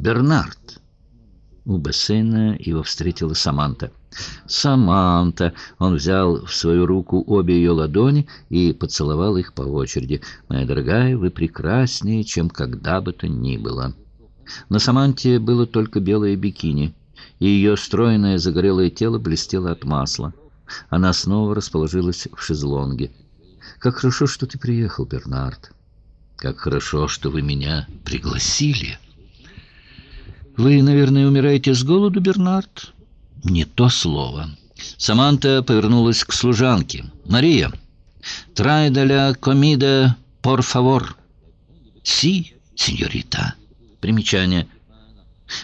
Бернард!» У бассейна его встретила Саманта. «Саманта!» Он взял в свою руку обе ее ладони и поцеловал их по очереди. «Моя дорогая, вы прекраснее, чем когда бы то ни было». На Саманте было только белое бикини, и ее стройное загорелое тело блестело от масла. Она снова расположилась в шезлонге. «Как хорошо, что ты приехал, Бернард. Как хорошо, что вы меня пригласили». «Вы, наверное, умираете с голоду, Бернард?» «Не то слово». Саманта повернулась к служанке. «Мария, трай деля комида, пор фавор». «Си, сеньорита». Примечание.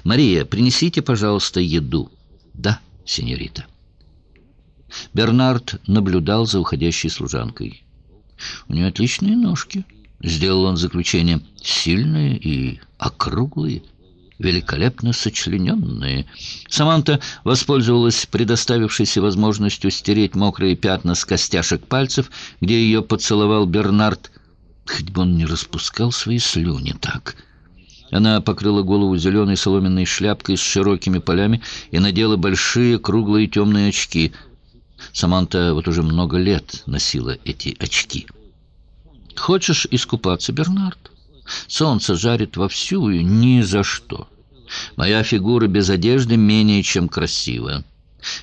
«Мария, принесите, пожалуйста, еду». «Да, сеньорита». Бернард наблюдал за уходящей служанкой. «У нее отличные ножки», — сделал он заключение. «Сильные и округлые» великолепно сочлененные. Саманта воспользовалась предоставившейся возможностью стереть мокрые пятна с костяшек пальцев, где ее поцеловал Бернард. Хоть бы он не распускал свои слюни так. Она покрыла голову зеленой соломенной шляпкой с широкими полями и надела большие круглые темные очки. Саманта вот уже много лет носила эти очки. «Хочешь искупаться, Бернард? Солнце жарит вовсю и ни за что. Моя фигура без одежды менее чем красива.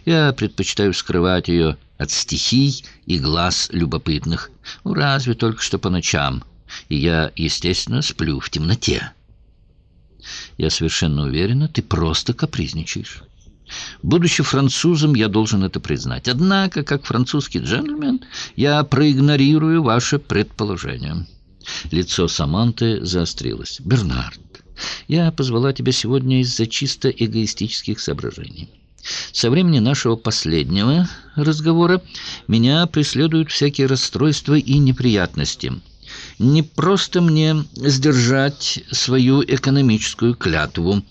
Я предпочитаю скрывать ее от стихий и глаз любопытных. Ну, разве только что по ночам. И я, естественно, сплю в темноте». Я совершенно уверена, ты просто капризничаешь. Будучи французом, я должен это признать. Однако, как французский джентльмен, я проигнорирую ваше предположение. Лицо Саманты заострилось. «Бернард, я позвала тебя сегодня из-за чисто эгоистических соображений. Со времени нашего последнего разговора меня преследуют всякие расстройства и неприятности» не просто мне сдержать свою экономическую клятву.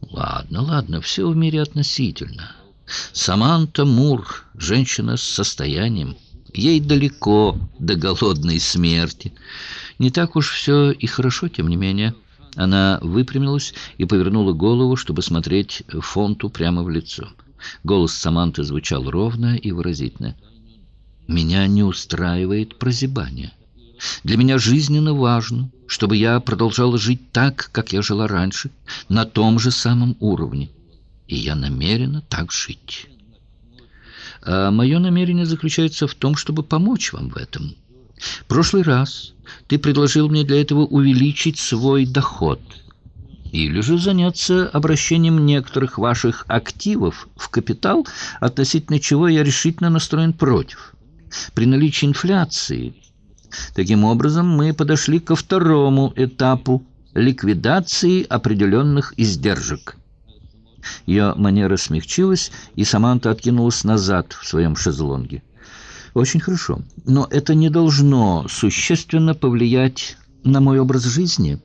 Ладно, ладно, все в мире относительно. Саманта Мур, женщина с состоянием, ей далеко до голодной смерти. Не так уж все и хорошо, тем не менее. Она выпрямилась и повернула голову, чтобы смотреть Фонту прямо в лицо. Голос Саманты звучал ровно и выразительно. «Меня не устраивает прозябание». Для меня жизненно важно, чтобы я продолжала жить так, как я жила раньше, на том же самом уровне. И я намерена так жить. А мое намерение заключается в том, чтобы помочь вам в этом. Прошлый раз ты предложил мне для этого увеличить свой доход или же заняться обращением некоторых ваших активов в капитал, относительно чего я решительно настроен против. При наличии инфляции Таким образом, мы подошли ко второму этапу ликвидации определенных издержек. Ее манера смягчилась, и Саманта откинулась назад в своем шезлонге. «Очень хорошо, но это не должно существенно повлиять на мой образ жизни».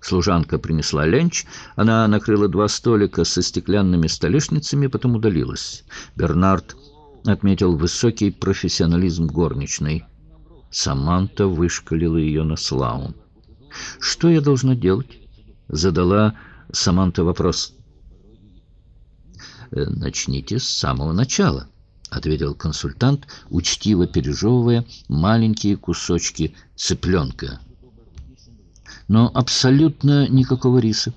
Служанка принесла ленч, она накрыла два столика со стеклянными столешницами, потом удалилась. Бернард отметил высокий профессионализм горничной. Саманта вышкалила ее на славу. «Что я должна делать?» — задала Саманта вопрос. «Э, «Начните с самого начала», — ответил консультант, учтиво пережевывая маленькие кусочки цыпленка. «Но абсолютно никакого риса»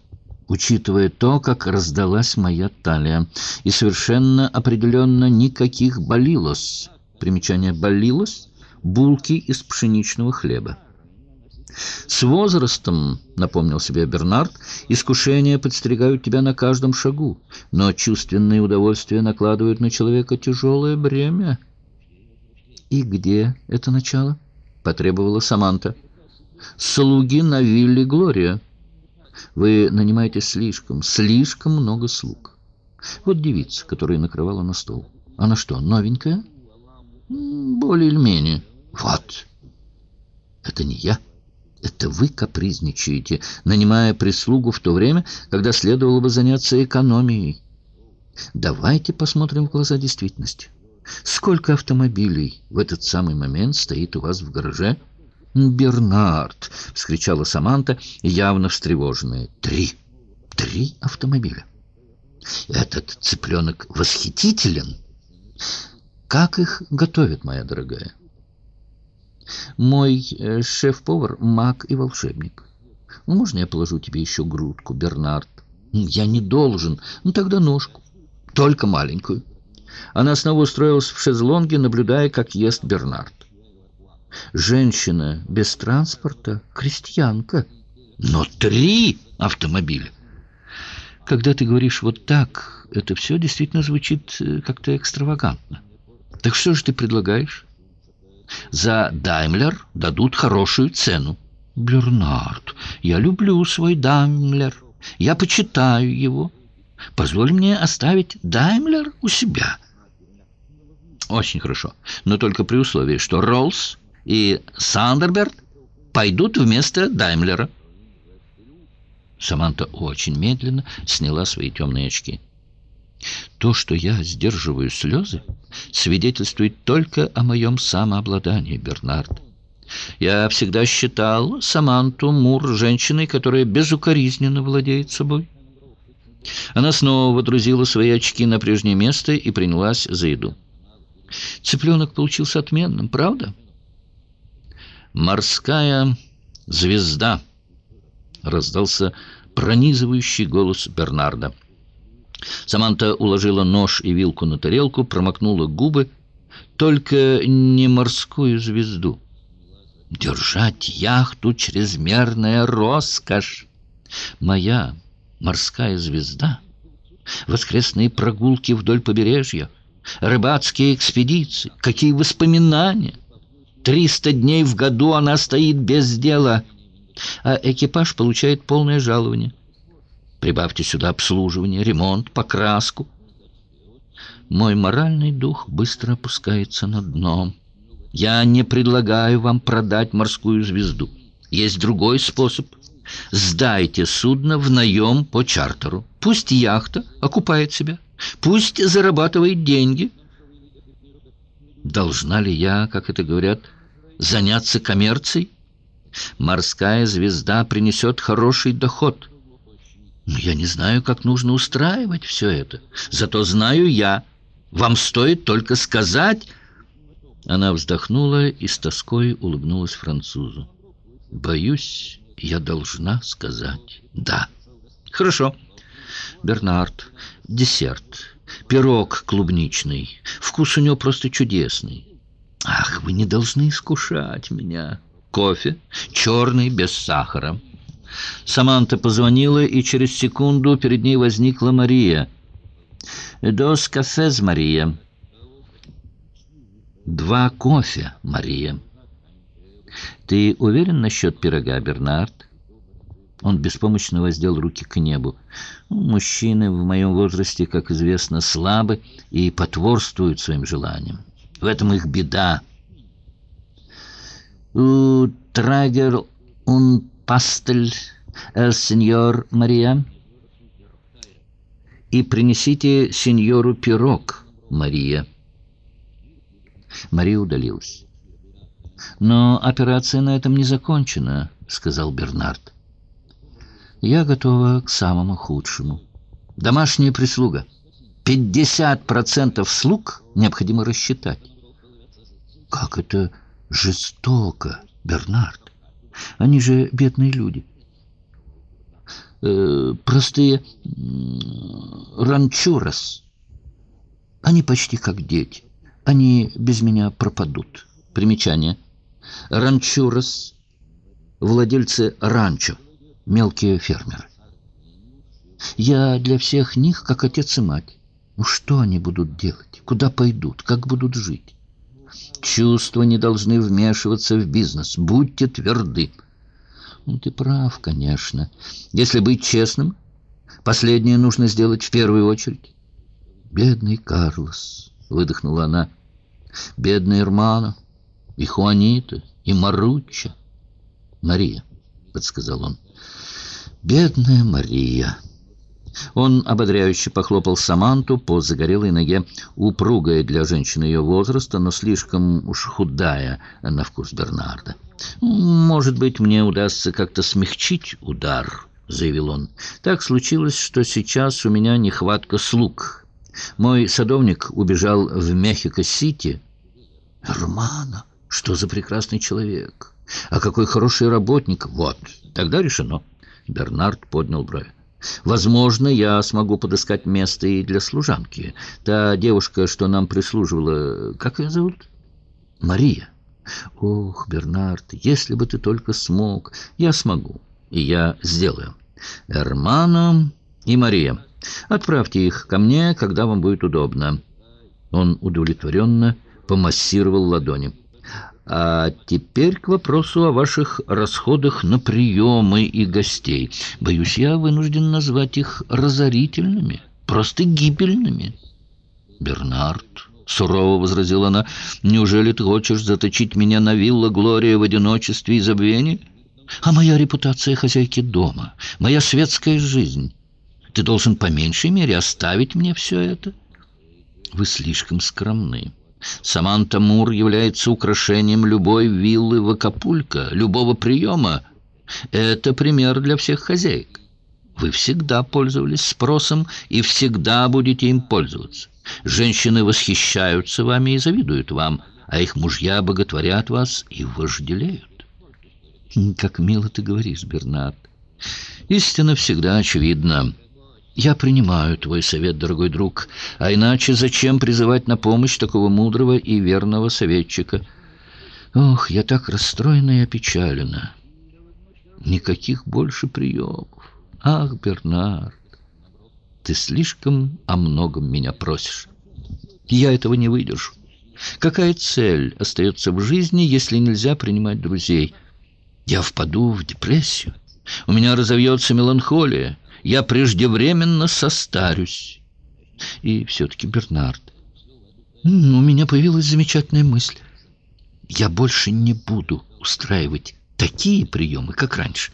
учитывая то, как раздалась моя талия, и совершенно определенно никаких болилос. Примечание «болилос» булки из пшеничного хлеба. С возрастом, напомнил себе Бернард, искушения подстерегают тебя на каждом шагу, но чувственные удовольствия накладывают на человека тяжелое бремя. И где это начало? потребовала Саманта. Слуги на вилле Глория. Вы нанимаете слишком, слишком много слуг. Вот девица, которая накрывала на стол. Она что, новенькая? Более или менее. Вот. Это не я. Это вы капризничаете, нанимая прислугу в то время, когда следовало бы заняться экономией. Давайте посмотрим в глаза действительности. Сколько автомобилей в этот самый момент стоит у вас в гараже? «Бернард!» — вскричала Саманта, явно встревоженная. «Три!» Три автомобиля. Этот цыпленок восхитителен. Как их готовят, моя дорогая? Мой э, шеф-повар — маг и волшебник. Ну, можно я положу тебе еще грудку, Бернард? Я не должен. Ну, тогда ножку. Только маленькую. Она снова устроилась в шезлонге, наблюдая, как ест Бернард. Женщина без транспорта — крестьянка. Но три автомобиля. Когда ты говоришь вот так, это все действительно звучит э, как-то экстравагантно. Так что же ты предлагаешь? За Даймлер дадут хорошую цену. Бернард, я люблю свой Даймлер. Я почитаю его. Позволь мне оставить Даймлер у себя. Очень хорошо, но только при условии, что Роллс и Сандерберт пойдут вместо Даймлера. Саманта очень медленно сняла свои темные очки. То, что я сдерживаю слезы, свидетельствует только о моем самообладании, Бернард. Я всегда считал Саманту Мур женщиной, которая безукоризненно владеет собой. Она снова водрузила свои очки на прежнее место и принялась за еду. Цыпленок получился отменным, правда? «Морская звезда!» — раздался пронизывающий голос Бернарда. Саманта уложила нож и вилку на тарелку, промокнула губы. Только не морскую звезду. Держать яхту — чрезмерная роскошь. Моя морская звезда, воскресные прогулки вдоль побережья, рыбацкие экспедиции, какие воспоминания! Триста дней в году она стоит без дела, а экипаж получает полное жалование. Прибавьте сюда обслуживание, ремонт, покраску. Мой моральный дух быстро опускается на дно. Я не предлагаю вам продать морскую звезду. Есть другой способ. Сдайте судно в наем по чартеру. Пусть яхта окупает себя. Пусть зарабатывает деньги. Должна ли я, как это говорят, заняться коммерцией? Морская звезда принесет хороший доход. Но я не знаю, как нужно устраивать все это. Зато знаю я. Вам стоит только сказать... Она вздохнула и с тоской улыбнулась французу. «Боюсь, я должна сказать «да». «Хорошо. Бернард, десерт, пирог клубничный. Вкус у него просто чудесный. Ах, вы не должны искушать меня. Кофе, черный, без сахара». Саманта позвонила, и через секунду перед ней возникла Мария. «Дос кафе Мария». «Два кофе, Мария». «Ты уверен насчет пирога, Бернард?» Он беспомощно воздел руки к небу. «Мужчины в моем возрасте, как известно, слабы и потворствуют своим желаниям. В этом их беда». «У трагер un пастель el сеньор Мария?» «И принесите сеньору пирог, Мария». Мария удалилась. «Но операция на этом не закончена», — сказал Бернард. «Я готова к самому худшему. Домашняя прислуга. Пятьдесят процентов слуг необходимо рассчитать». «Как это жестоко, Бернард! Они же бедные люди». Э, простые ранчурас. Они почти как дети. Они без меня пропадут. Примечание. Ранчурас. Владельцы ранчо. Мелкие фермеры. Я для всех них как отец и мать. Ну что они будут делать? Куда пойдут? Как будут жить? Чувства не должны вмешиваться в бизнес. Будьте тверды. Ну, ты прав, конечно. Если быть честным, последнее нужно сделать в первую очередь. Бедный Карлос, выдохнула она. Бедный Ирмана, и Хуанита, и Маручча. Мария, подсказал он. Бедная Мария. Он ободряюще похлопал Саманту по загорелой ноге, упругая для женщины ее возраста, но слишком уж худая на вкус Бернарда. «Может быть, мне удастся как-то смягчить удар». заявил он. «Так случилось, что сейчас у меня нехватка слуг. Мой садовник убежал в Мехико-Сити». «Романа, что за прекрасный человек! А какой хороший работник! Вот, тогда решено». Бернард поднял брови. «Возможно, я смогу подыскать место и для служанки. Та девушка, что нам прислуживала, как ее зовут?» «Мария». «Ох, Бернард, если бы ты только смог, я смогу, и я сделаю. Эрмано и Мария, отправьте их ко мне, когда вам будет удобно». Он удовлетворенно помассировал ладони. А теперь к вопросу о ваших расходах на приемы и гостей. Боюсь, я вынужден назвать их разорительными, просто гибельными. Бернард, сурово возразила она, неужели ты хочешь заточить меня на вилла Глория в одиночестве и забвении? А моя репутация хозяйки дома, моя светская жизнь. Ты должен по меньшей мере оставить мне все это. Вы слишком скромны. Саманта Мур является украшением любой виллы в Акапулько, любого приема. Это пример для всех хозяек. Вы всегда пользовались спросом и всегда будете им пользоваться. Женщины восхищаются вами и завидуют вам, а их мужья боготворят вас и вожделеют. Как мило ты говоришь, Бернард. Истина всегда очевидна. Я принимаю твой совет, дорогой друг, а иначе зачем призывать на помощь такого мудрого и верного советчика? Ох, я так расстроена и опечалена. Никаких больше приемов. Ах, Бернард, ты слишком о многом меня просишь. Я этого не выдержу. Какая цель остается в жизни, если нельзя принимать друзей? Я впаду в депрессию. У меня разовьется меланхолия я преждевременно состарюсь. И все-таки, Бернард, у меня появилась замечательная мысль. Я больше не буду устраивать такие приемы, как раньше.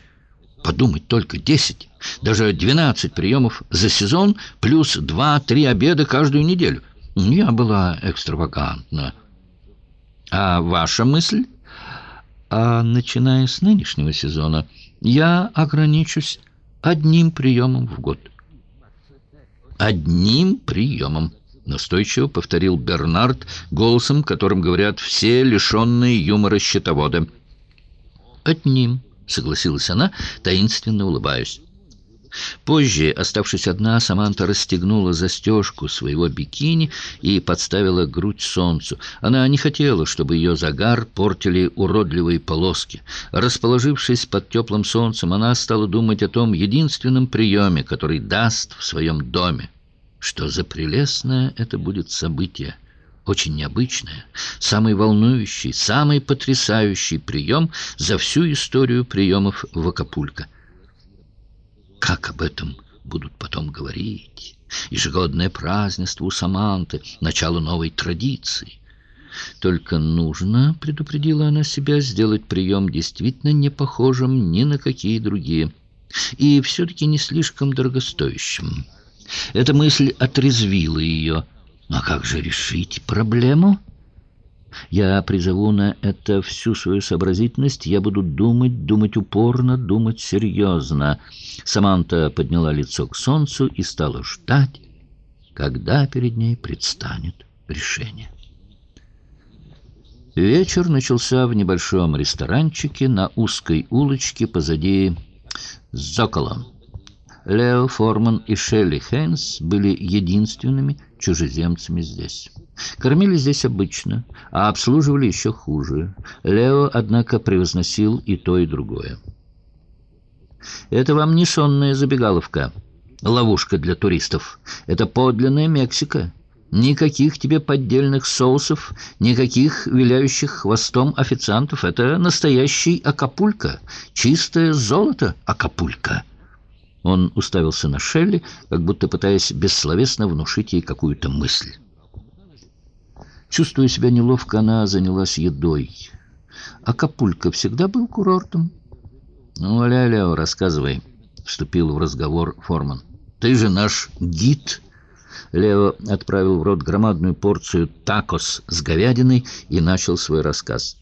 Подумать только десять, даже двенадцать приемов за сезон, плюс два-три обеда каждую неделю. Я была экстравагантна. А ваша мысль? А начиная с нынешнего сезона я ограничусь одним приемом в год. «Одним приемом», — настойчиво повторил Бернард голосом, которым говорят все лишенные юмора счетоводы. «Одним», — согласилась она, таинственно улыбаясь. Позже, оставшись одна, Саманта расстегнула застежку своего бикини и подставила грудь солнцу. Она не хотела, чтобы ее загар портили уродливые полоски. Расположившись под теплым солнцем, она стала думать о том единственном приеме, который даст в своем доме. Что за прелестное это будет событие! очень необычное, самый волнующий, самый потрясающий прием за всю историю приемов в Акапулько. Как об этом будут потом говорить? Ежегодное празднество у Саманты, начало новой традиции. Только нужно, предупредила она себя, сделать прием действительно не похожим ни на какие другие. И все-таки не слишком дорогостоящим. Эта мысль отрезвила ее. А как же решить проблему? Я призову на это всю свою сообразительность. Я буду думать, думать упорно, думать серьезно. Саманта подняла лицо к солнцу и стала ждать, когда перед ней предстанет решение. Вечер начался в небольшом ресторанчике на узкой улочке позади Зокола. Лео Форман и Шелли Хейнс были единственными чужеземцами здесь. Кормили здесь обычно, а обслуживали еще хуже. Лео, однако, превозносил и то, и другое. «Это вам не сонная забегаловка, ловушка для туристов. Это подлинная Мексика. Никаких тебе поддельных соусов, никаких виляющих хвостом официантов. Это настоящий Акапулько, чистое золото Акапулько». Он уставился на Шелли, как будто пытаясь бессловесно внушить ей какую-то мысль. Чувствуя себя неловко, она занялась едой. А Капулька всегда был курортом? «Ну, Ля-Ля, рассказывай», — вступил в разговор Форман. «Ты же наш гид». Лео отправил в рот громадную порцию такос с говядиной и начал свой рассказ.